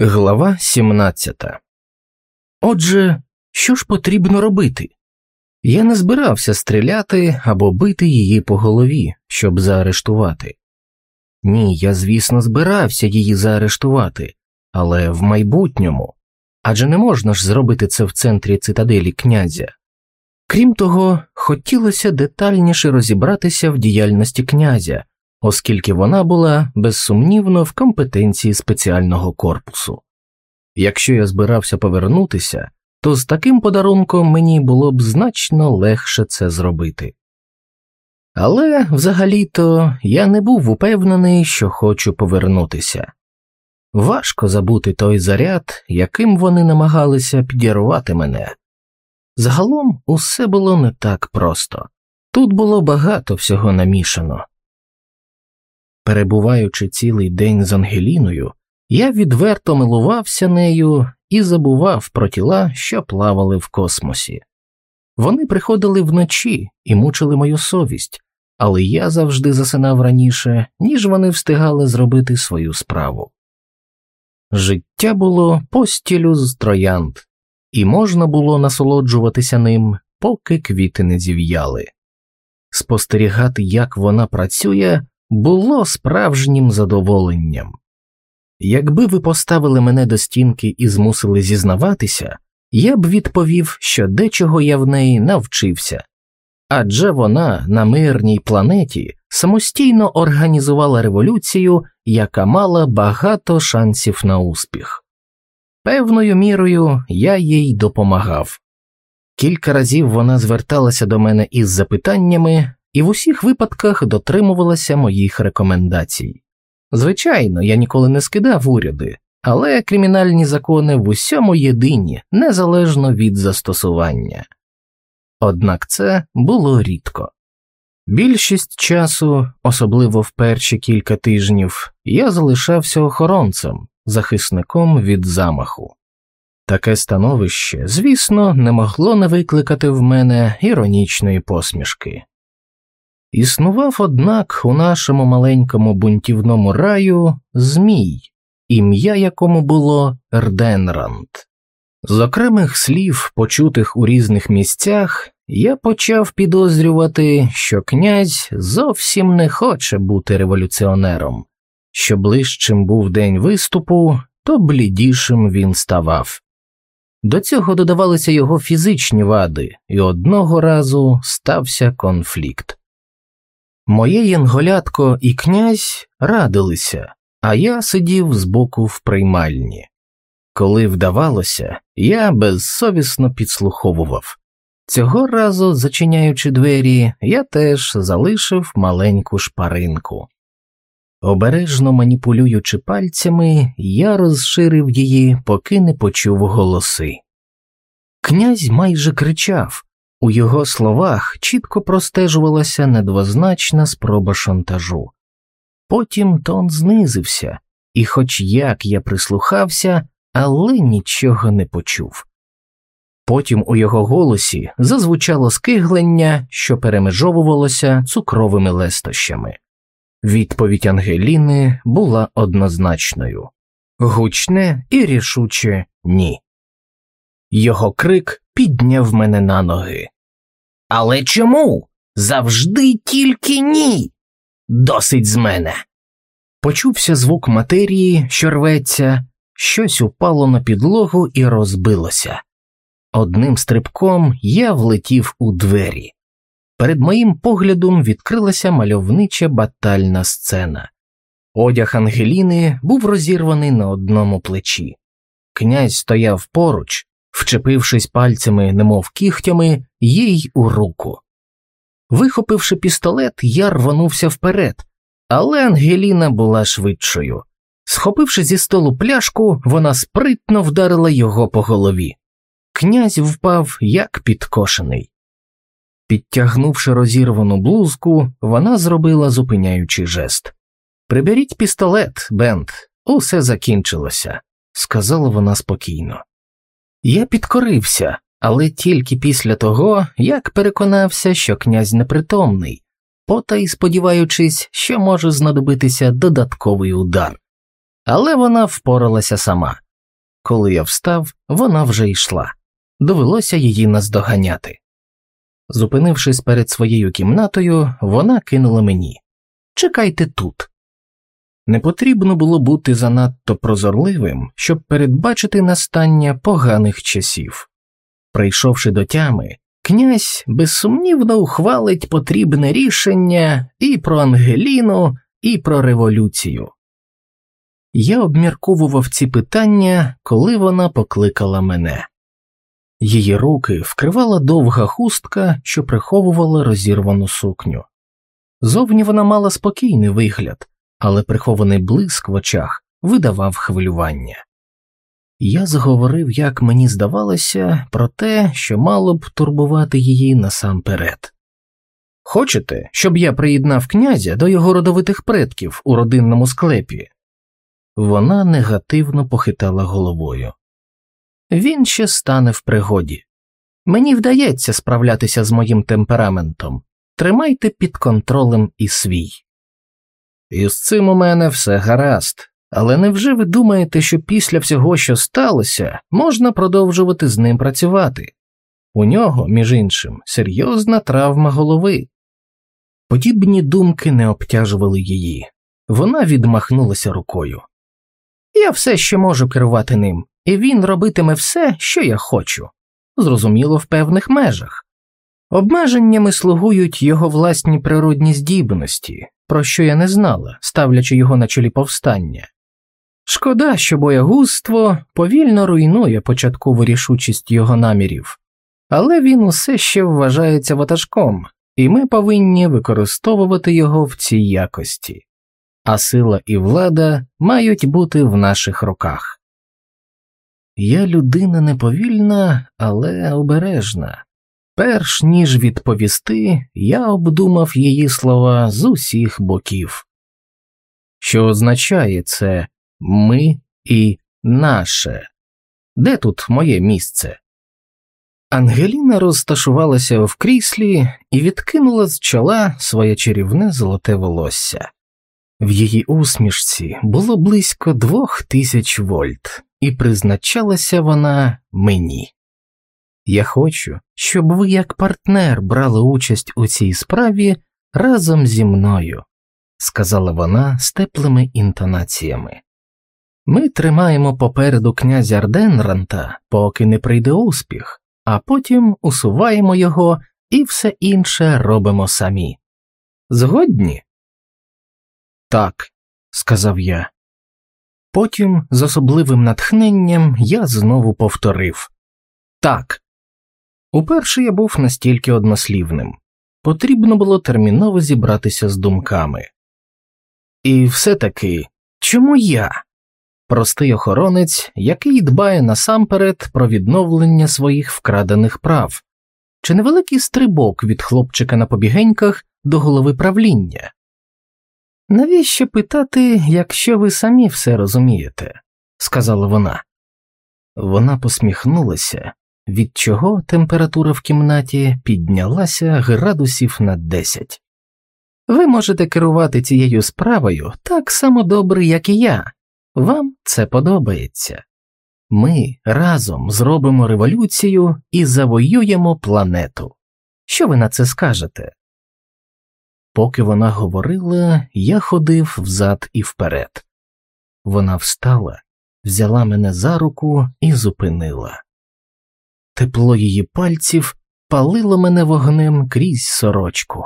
Глава 17 Отже, що ж потрібно робити? Я не збирався стріляти або бити її по голові, щоб заарештувати. Ні, я, звісно, збирався її заарештувати, але в майбутньому адже не можна ж зробити це в центрі цитаделі князя. Крім того, хотілося детальніше розібратися в діяльності князя, оскільки вона була безсумнівно в компетенції спеціального корпусу. Якщо я збирався повернутися, то з таким подарунком мені було б значно легше це зробити. Але взагалі-то я не був упевнений, що хочу повернутися. Важко забути той заряд, яким вони намагалися підірвати мене. Загалом усе було не так просто тут було багато всього намішано. Перебуваючи цілий день з Ангеліною, я відверто милувався нею і забував про тіла, що плавали в космосі. Вони приходили вночі і мучили мою совість, але я завжди засинав раніше, ніж вони встигали зробити свою справу. Життя було постілю з троянд, і можна було насолоджуватися ним, поки квіти не зів'яли. Спостерігати, як вона працює, було справжнім задоволенням. Якби ви поставили мене до стінки і змусили зізнаватися, я б відповів, що дечого я в неї навчився, адже вона на мирній планеті самостійно організувала революцію, яка мала багато шансів на успіх. Певною мірою я їй допомагав. Кілька разів вона зверталася до мене із запитаннями і в усіх випадках дотримувалася моїх рекомендацій. Звичайно, я ніколи не скидав уряди, але кримінальні закони в усьому єдині, незалежно від застосування. Однак це було рідко. Більшість часу, особливо в перші кілька тижнів, я залишався охоронцем, захисником від замаху. Таке становище, звісно, не могло не викликати в мене іронічної посмішки. Існував, однак, у нашому маленькому бунтівному раю Змій, ім'я якому було Рденранд. З окремих слів, почутих у різних місцях, я почав підозрювати, що князь зовсім не хоче бути революціонером, що ближчим був день виступу, то блідішим він ставав. До цього додавалися його фізичні вади, і одного разу стався конфлікт. Моє янголятко і князь радилися, а я сидів збоку в приймальні. Коли вдавалося, я безсовісно підслуховував. Цього разу, зачиняючи двері, я теж залишив маленьку шпаринку. Обережно маніпулюючи пальцями, я розширив її, поки не почув голоси. Князь майже кричав, у його словах чітко простежувалася недвозначна спроба шантажу. Потім тон знизився, і, хоч як я прислухався, але нічого не почув. Потім у його голосі зазвучало скиглення, що перемежовувалося цукровими лестощами. Відповідь Ангеліни була однозначною гучне і рішуче ні. Його крик підняв мене на ноги. Але чому? Завжди тільки ні. Досить з мене. Почувся звук матерії, що рветься, щось упало на підлогу і розбилося. Одним стрибком я влетів у двері. Перед моїм поглядом відкрилася мальовнича батальна сцена. Одяг Ангеліни був розірваний на одному плечі. Князь стояв поруч, вчепившись пальцями, немов кігтями, їй у руку. Вихопивши пістолет, я рванувся вперед, але Ангеліна була швидшою. Схопивши зі столу пляшку, вона спритно вдарила його по голові. Князь впав, як підкошений. Підтягнувши розірвану блузку, вона зробила зупиняючий жест. Приберіть пістолет, Бент, усе закінчилося, сказала вона спокійно. Я підкорився, але тільки після того, як переконався, що князь непритомний, потай сподіваючись, що може знадобитися додатковий удар. Але вона впоралася сама, коли я встав, вона вже йшла. Довелося її наздоганяти. Зупинившись перед своєю кімнатою, вона кинула мені Чекайте тут. Не потрібно було бути занадто прозорливим, щоб передбачити настання поганих часів. Прийшовши до тями, князь безсумнівно ухвалить потрібне рішення і про Ангеліну, і про революцію. Я обмірковував ці питання, коли вона покликала мене. Її руки вкривала довга хустка, що приховувала розірвану сукню. Зовні вона мала спокійний вигляд, але прихований блиск в очах видавав хвилювання. Я зговорив, як мені здавалося, про те, що мало б турбувати її насамперед. Хочете, щоб я приєднав князя до його родовитих предків у родинному склепі? Вона негативно похитала головою. Він ще стане в пригоді. Мені вдається справлятися з моїм темпераментом. Тримайте під контролем і свій. І з цим у мене все гаразд, але невже ви думаєте, що після всього, що сталося, можна продовжувати з ним працювати? У нього, між іншим, серйозна травма голови. Подібні думки не обтяжували її. Вона відмахнулася рукою. Я все ще можу керувати ним, і він робитиме все, що я хочу, зрозуміло, в певних межах. Обмеженнями слугують його власні природні здібності, про що я не знала, ставлячи його на чолі повстання. Шкода, що боягузтво повільно руйнує початкову рішучість його намірів, але він усе ще вважається ватажком, і ми повинні використовувати його в цій якості, а сила і влада мають бути в наших руках. Я людина неповільна, але обережна. Перш ніж відповісти, я обдумав її слова з усіх боків. Що означає це ми і наше? Де тут моє місце? Ангеліна розташувалася в кріслі і відкинула з чола своє чарівне золоте волосся. В її усмішці було близько двох тисяч вольт, і призначалася вона мені. Я хочу, щоб ви як партнер брали участь у цій справі разом зі мною, сказала вона з теплими інтонаціями. Ми тримаємо попереду князя Арденранта, поки не прийде успіх, а потім усуваємо його і все інше робимо самі. Згодні? Так, сказав я. Потім, з особливим натхненням, я знову повторив так. Уперше я був настільки однослівним потрібно було терміново зібратися з думками. І все таки чому я? Простий охоронець, який дбає насамперед про відновлення своїх вкрадених прав, чи невеликий стрибок від хлопчика на побігеньках до голови правління? Навіщо питати, якщо ви самі все розумієте? сказала вона. Вона посміхнулася, від чого температура в кімнаті піднялася градусів на десять. Ви можете керувати цією справою так само добре, як і я. Вам це подобається. Ми разом зробимо революцію і завоюємо планету. Що ви на це скажете? Поки вона говорила, я ходив взад і вперед. Вона встала, взяла мене за руку і зупинила. Тепло її пальців палило мене вогнем крізь сорочку.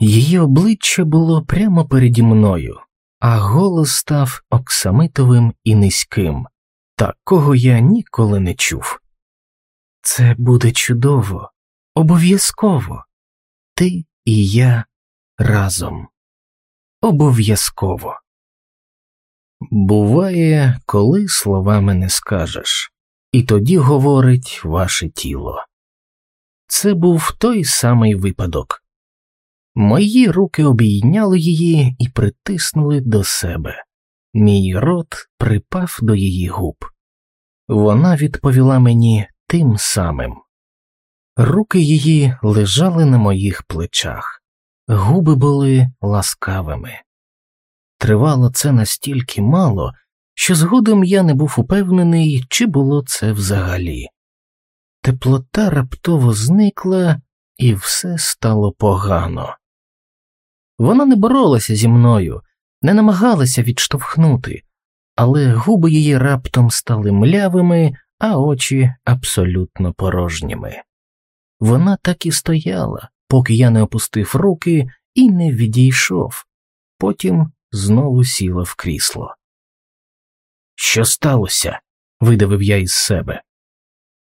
Її обличчя було прямо переді мною, а голос став оксамитовим і низьким, такого я ніколи не чув. Це буде чудово, обов'язково. Ти і я разом. Обов'язково. Буває, коли словами не скажеш, і тоді говорить ваше тіло. Це був той самий випадок. Мої руки обійняли її і притиснули до себе. Мій рот припав до її губ. Вона відповіла мені тим самим. Руки її лежали на моїх плечах, губи були ласкавими. Тривало це настільки мало, що згодом я не був упевнений, чи було це взагалі. Теплота раптово зникла, і все стало погано. Вона не боролася зі мною, не намагалася відштовхнути, але губи її раптом стали млявими, а очі абсолютно порожніми. Вона так і стояла, поки я не опустив руки і не відійшов, потім знову сіла в крісло. Що сталося? видавив я із себе.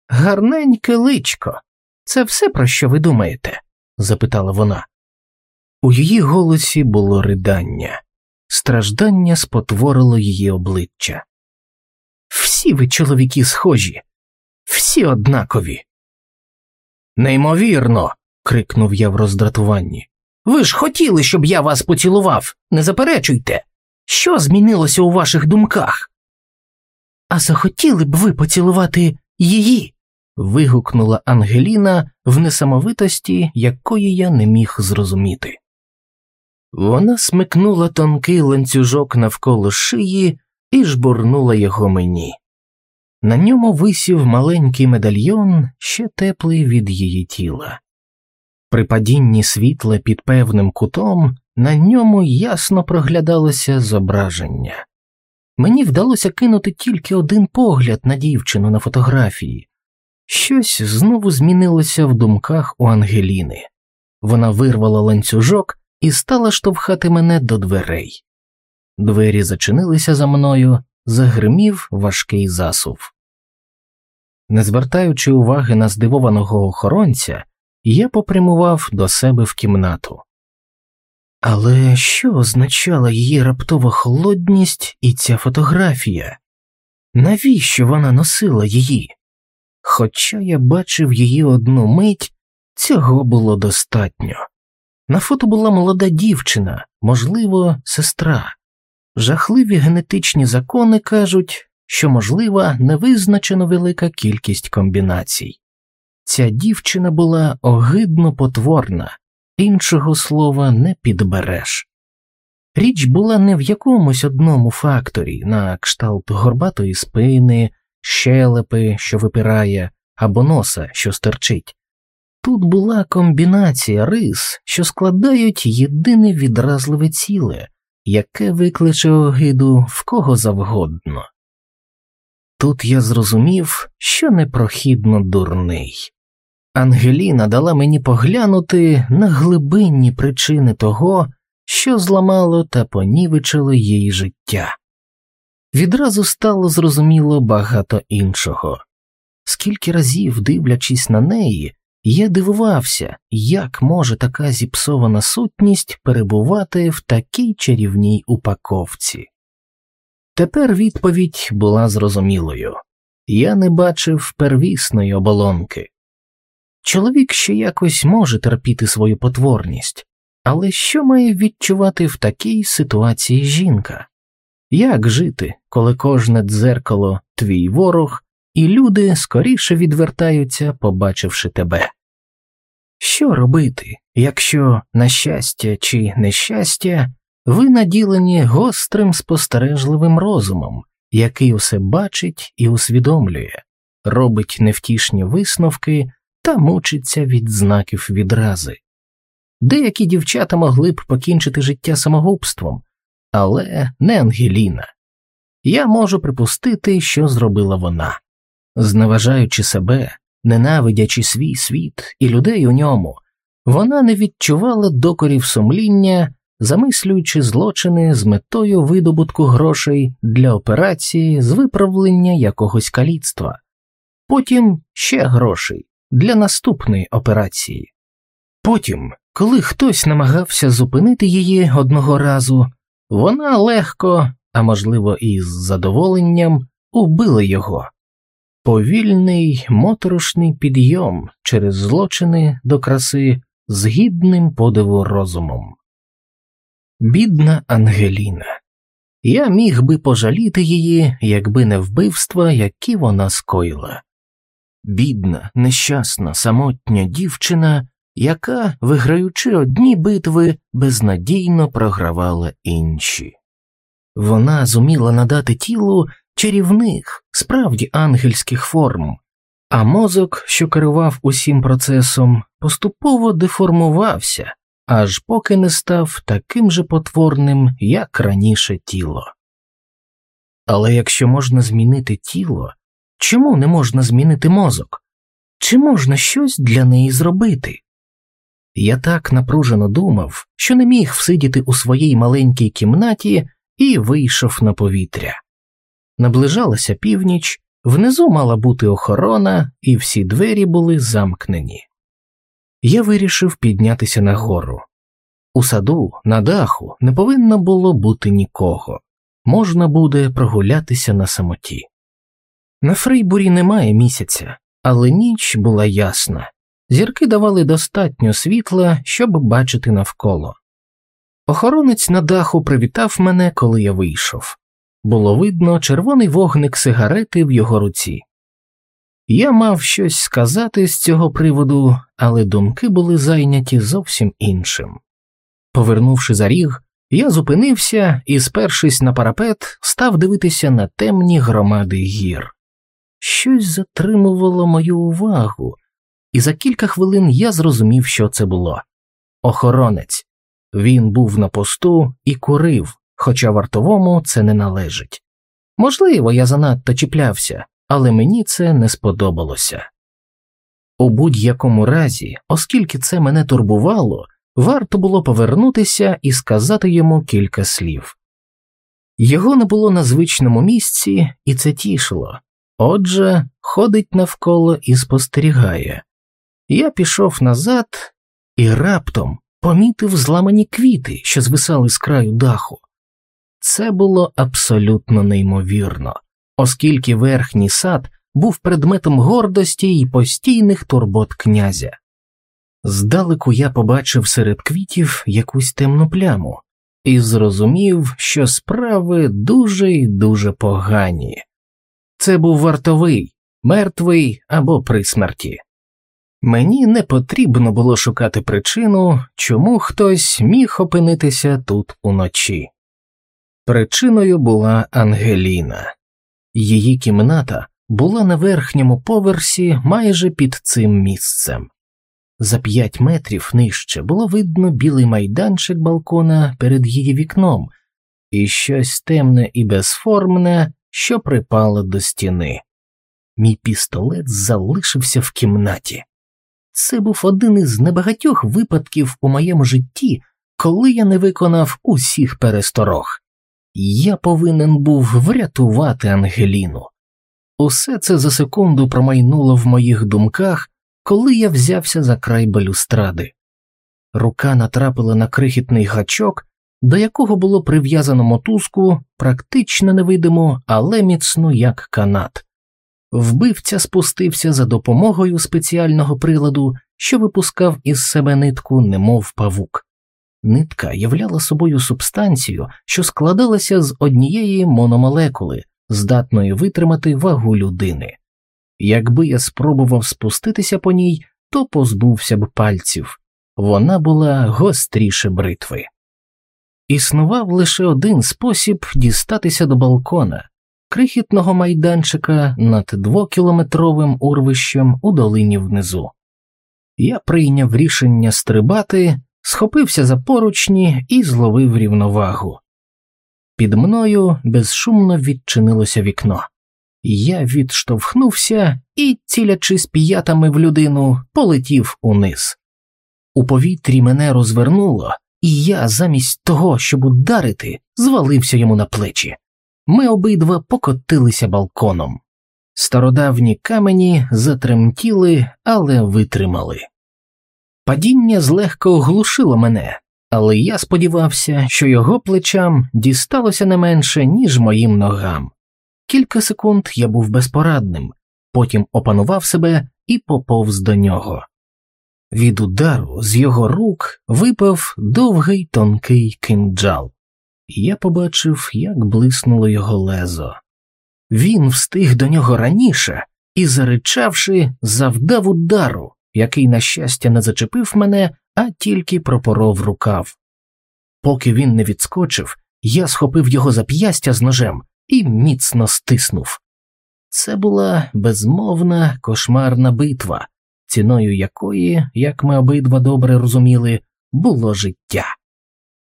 Гарненьке личко. Це все, про що ви думаєте? запитала вона. У її голосі було ридання, страждання спотворило її обличчя. Всі ви, чоловіки, схожі, всі однакові. Неймовірно. крикнув я в роздратуванні. Ви ж хотіли, щоб я вас поцілував, не заперечуйте. Що змінилося у ваших думках? А захотіли б ви поцілувати її? вигукнула Ангеліна в несамовитості, якої я не міг зрозуміти. Вона смикнула тонкий ланцюжок навколо шиї і жбурнула його мені. На ньому висів маленький медальйон, ще теплий від її тіла. При падінні світла під певним кутом на ньому ясно проглядалося зображення. Мені вдалося кинути тільки один погляд на дівчину на фотографії. Щось знову змінилося в думках у Ангеліни. Вона вирвала ланцюжок і стала штовхати мене до дверей. Двері зачинилися за мною, загримів важкий засув. Не звертаючи уваги на здивованого охоронця, я попрямував до себе в кімнату. Але що означала її раптова холодність і ця фотографія? Навіщо вона носила її? Хоча я бачив її одну мить, цього було достатньо. На фото була молода дівчина, можливо, сестра. Жахливі генетичні закони кажуть, що можлива невизначено велика кількість комбінацій. Ця дівчина була огидно потворна, іншого слова не підбереш. Річ була не в якомусь одному факторі, на кшталт горбатої спини, щелепи, що випирає, або носа, що стерчить. Тут була комбінація рис, що складають єдине відразливе ціле, яке викличе огиду в кого завгодно. Тут я зрозумів, що непрохідно дурний. Ангеліна дала мені поглянути на глибинні причини того, що зламало та понівечило їй життя. Відразу стало зрозуміло багато іншого. Скільки разів, дивлячись на неї, я дивувався, як може така зіпсована сутність перебувати в такій чарівній упаковці. Тепер відповідь була зрозумілою я не бачив первісної оболонки. Чоловік ще якось може терпіти свою потворність, але що має відчувати в такій ситуації жінка? Як жити, коли кожне дзеркало твій ворог, і люди скоріше відвертаються, побачивши тебе? Що робити, якщо, на щастя чи нещастя, ви наділені гострим спостережливим розумом, який усе бачить і усвідомлює, робить невтішні висновки та мучиться від знаків відрази. Деякі дівчата могли б покінчити життя самогубством, але не Ангеліна. Я можу припустити, що зробила вона, зневажаючи себе, ненавидячи свій світ і людей у ньому, вона не відчувала докорів сумління, замислюючи злочини з метою видобутку грошей для операції з виправлення якогось каліцтва, потім ще грошей для наступної операції. Потім, коли хтось намагався зупинити її одного разу, вона легко, а можливо, і з задоволенням, убила його. Повільний моторошний підйом через злочини до краси з гідним подиву розумом. Бідна Ангеліна. Я міг би пожаліти її, якби не вбивства, які вона скоїла. Бідна, нещасна, самотня дівчина, яка, виграючи одні битви, безнадійно програвала інші. Вона зуміла надати тілу чарівних, справді ангельських форм, а мозок, що керував усім процесом, поступово деформувався, аж поки не став таким же потворним, як раніше тіло. Але якщо можна змінити тіло, чому не можна змінити мозок? Чи можна щось для неї зробити? Я так напружено думав, що не міг всидіти у своїй маленькій кімнаті і вийшов на повітря. Наближалася північ, внизу мала бути охорона, і всі двері були замкнені. Я вирішив піднятися нагору. У саду, на даху, не повинно було бути нікого, можна буде прогулятися на самоті. На Фрейбурі немає місяця, але ніч була ясна, зірки давали достатньо світла, щоб бачити навколо. Охоронець на даху привітав мене, коли я вийшов. Було видно червоний вогник сигарети в його руці. Я мав щось сказати з цього приводу, але думки були зайняті зовсім іншим. Повернувши за ріг, я зупинився і, спершись на парапет, став дивитися на темні громади гір. Щось затримувало мою увагу, і за кілька хвилин я зрозумів, що це було охоронець. Він був на посту і курив, хоча вартовому це не належить. Можливо, я занадто чіплявся, але мені це не сподобалося. У будь-якому разі, оскільки це мене турбувало, варто було повернутися і сказати йому кілька слів. Його не було на звичному місці, і це тішило. Отже, ходить навколо і спостерігає. Я пішов назад і раптом помітив зламані квіти, що звисали з краю даху. Це було абсолютно неймовірно, оскільки верхній сад був предметом гордості і постійних турбот князя. Здалеку я побачив серед квітів якусь темну пляму і зрозумів, що справи дуже й дуже погані. Це був вартовий, мертвий або при смерті. Мені не потрібно було шукати причину, чому хтось міг опинитися тут уночі. Причиною була Ангеліна, її кімната була на верхньому поверсі майже під цим місцем. За п'ять метрів нижче було видно білий майданчик балкона перед її вікном і щось темне і безформне, що припало до стіни. Мій пістолет залишився в кімнаті. Це був один із небагатьох випадків у моєму житті, коли я не виконав усіх пересторог. Я повинен був врятувати Ангеліну. Усе це за секунду промайнуло в моїх думках, коли я взявся за край балюстради. Рука натрапила на крихітний гачок, до якого було прив'язано мотузку, практично невидиму, але міцну як канат. Вбивця спустився за допомогою спеціального приладу, що випускав із себе нитку, немов павук. Нитка являла собою субстанцію, що складалася з однієї мономолекули, здатної витримати вагу людини. Якби я спробував спуститися по ній, то позбувся б пальців вона була гостріше бритви. Існував лише один спосіб дістатися до балкона крихітного майданчика над двокілометровим урвищем у долині внизу. Я прийняв рішення стрибати, схопився за поручні і зловив рівновагу. Під мною безшумно відчинилося вікно. Я відштовхнувся і, цілячись п'ятами в людину, полетів униз. У повітрі мене розвернуло, і я, замість того, щоб ударити, звалився йому на плечі. Ми обидва покотилися балконом. Стародавні камені затремтіли, але витримали. Падіння злегка оглушило мене, але я сподівався, що його плечам дісталося не менше, ніж моїм ногам. Кілька секунд я був безпорадним, потім опанував себе і поповз до нього. Від удару з його рук випав довгий тонкий кинджал, я побачив, як блиснуло його лезо. Він встиг до нього раніше і, заричавши, завдав удару, який, на щастя, не зачепив мене, а тільки пропоров рукав. Поки він не відскочив, Я схопив його зап'ястя з ножем і міцно стиснув. Це була безмовна кошмарна битва, ціною якої, як ми обидва добре розуміли, було життя.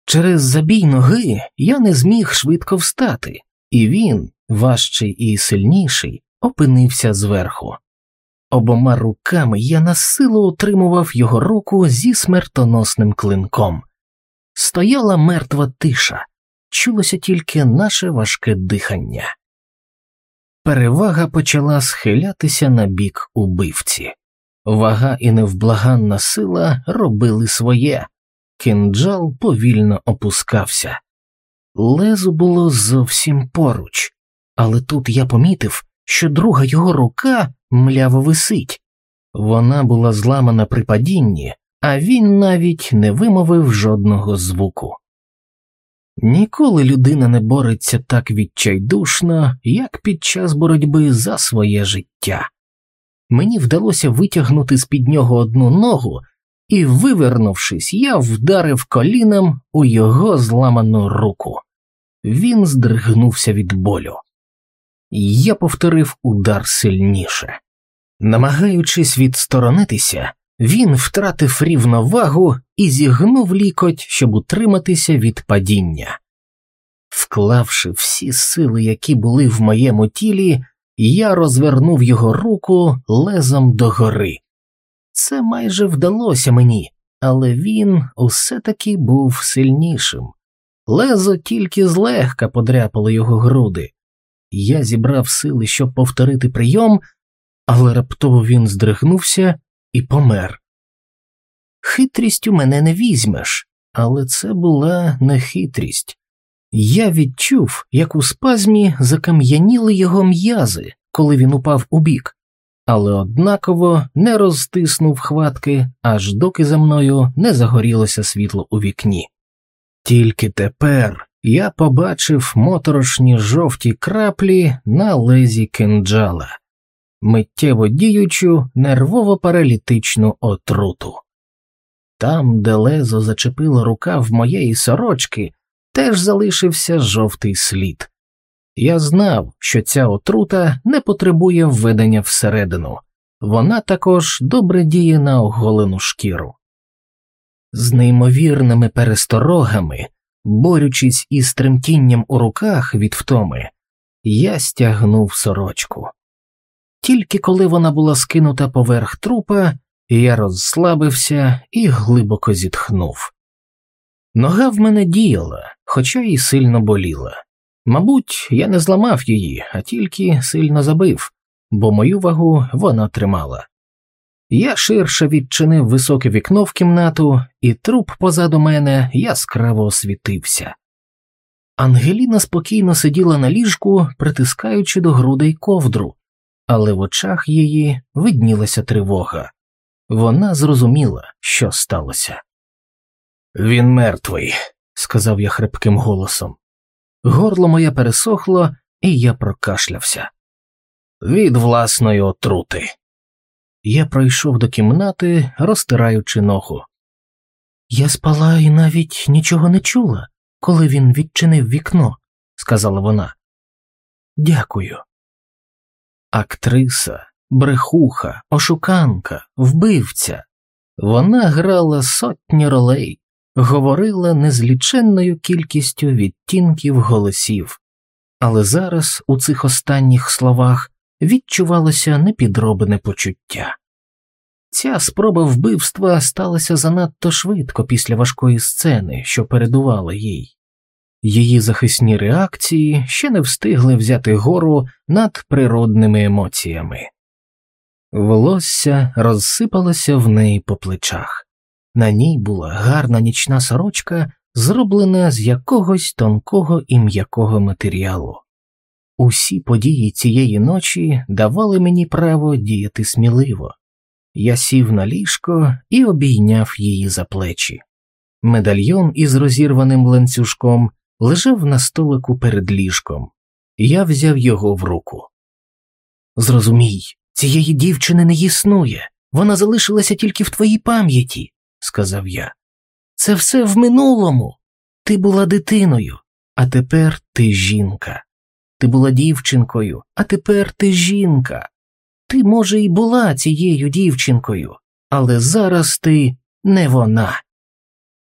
Через забій ноги я не зміг швидко встати, і він, важчий і сильніший, опинився зверху. Обома руками я насилу утримував його руку зі смертоносним клинком. Стояла мертва тиша, чулося тільки наше важке дихання. Перевага почала схилятися на бік убивці. Вага і невблаганна сила робили своє, кинджал повільно опускався. Лезу було зовсім поруч, але тут я помітив, що друга його рука мляво висить. Вона була зламана при падінні, а він навіть не вимовив жодного звуку. Ніколи людина не бореться так відчайдушно, як під час боротьби за своє життя. Мені вдалося витягнути з під нього одну ногу, і, вивернувшись, я вдарив коліном у його зламану руку. Він здригнувся від болю. Я повторив удар сильніше. Намагаючись відсторонитися, він втратив рівновагу і зігнув лікоть, щоб утриматися від падіння. Вклавши всі сили, які були в моєму тілі, я розвернув його руку лезом догори. Це майже вдалося мені, але він усе таки був сильнішим. Лезо тільки злегка подряпало його груди. Я зібрав сили, щоб повторити прийом, але раптово він здригнувся і помер. Хитрістю мене не візьмеш, але це була не хитрість. Я відчув, як у спазмі закам'яніли його м'язи, коли він упав у бік, але однаково не розтиснув хватки, аж доки за мною не загорілося світло у вікні. Тільки тепер я побачив моторошні жовті краплі на лезі кинджала, миттєво діючу нервово паралітичну отруту. Там, де лезо зачепило рукав моєї сорочки, теж залишився жовтий слід. Я знав, що ця отрута не потребує введення всередину, вона також добре діє на оголену шкіру. З неймовірними пересторогами, борючись із тремтінням у руках від втоми, я стягнув сорочку. Тільки коли вона була скинута поверх трупа, я розслабився і глибоко зітхнув. Нога в мене діяла, хоча й сильно боліла. Мабуть, я не зламав її, а тільки сильно забив, бо мою вагу вона тримала. Я ширше відчинив високе вікно в кімнату, і труп позаду мене яскраво освітився. Ангеліна спокійно сиділа на ліжку, притискаючи до грудей ковдру, але в очах її виднілася тривога. Вона зрозуміла, що сталося. Він мертвий, сказав я хрипким голосом. Горло моє пересохло, і я прокашлявся. Від власної отрути. Я пройшов до кімнати, розтираючи ногу. Я спала і навіть нічого не чула, коли він відчинив вікно, сказала вона. Дякую. Актриса, брехуха, ошуканка, вбивця. Вона грала сотні ролей, говорила незліченною кількістю відтінків голосів, але зараз у цих останніх словах відчувалося непідробне почуття. Ця спроба вбивства сталася занадто швидко після важкої сцени, що передувала їй. Її захисні реакції ще не встигли взяти гору над природними емоціями. Волосся розсипалося в неї по плечах. На ній була гарна нічна сорочка, зроблена з якогось тонкого і м'якого матеріалу. Усі події цієї ночі давали мені право діяти сміливо. Я сів на ліжко і обійняв її за плечі. Медальйон із розірваним ланцюжком лежав на столику перед ліжком, я взяв його в руку. Зрозумій, цієї дівчини не існує, вона залишилася тільки в твоїй пам'яті, сказав я. Це все в минулому. Ти була дитиною, а тепер ти жінка. Ти була дівчинкою, а тепер ти жінка. Ти, може, і була цією дівчинкою, але зараз ти не вона.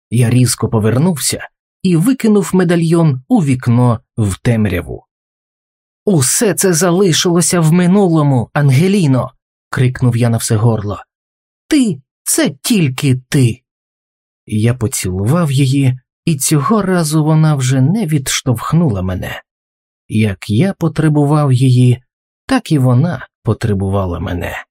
Я різко повернувся і викинув медальйон у вікно в темряву. Усе це залишилося в минулому, Ангеліно. крикнув я на все горло. Ти це тільки ти. Я поцілував її, і цього разу вона вже не відштовхнула мене. Як я потребував її, так і вона потребувала мене.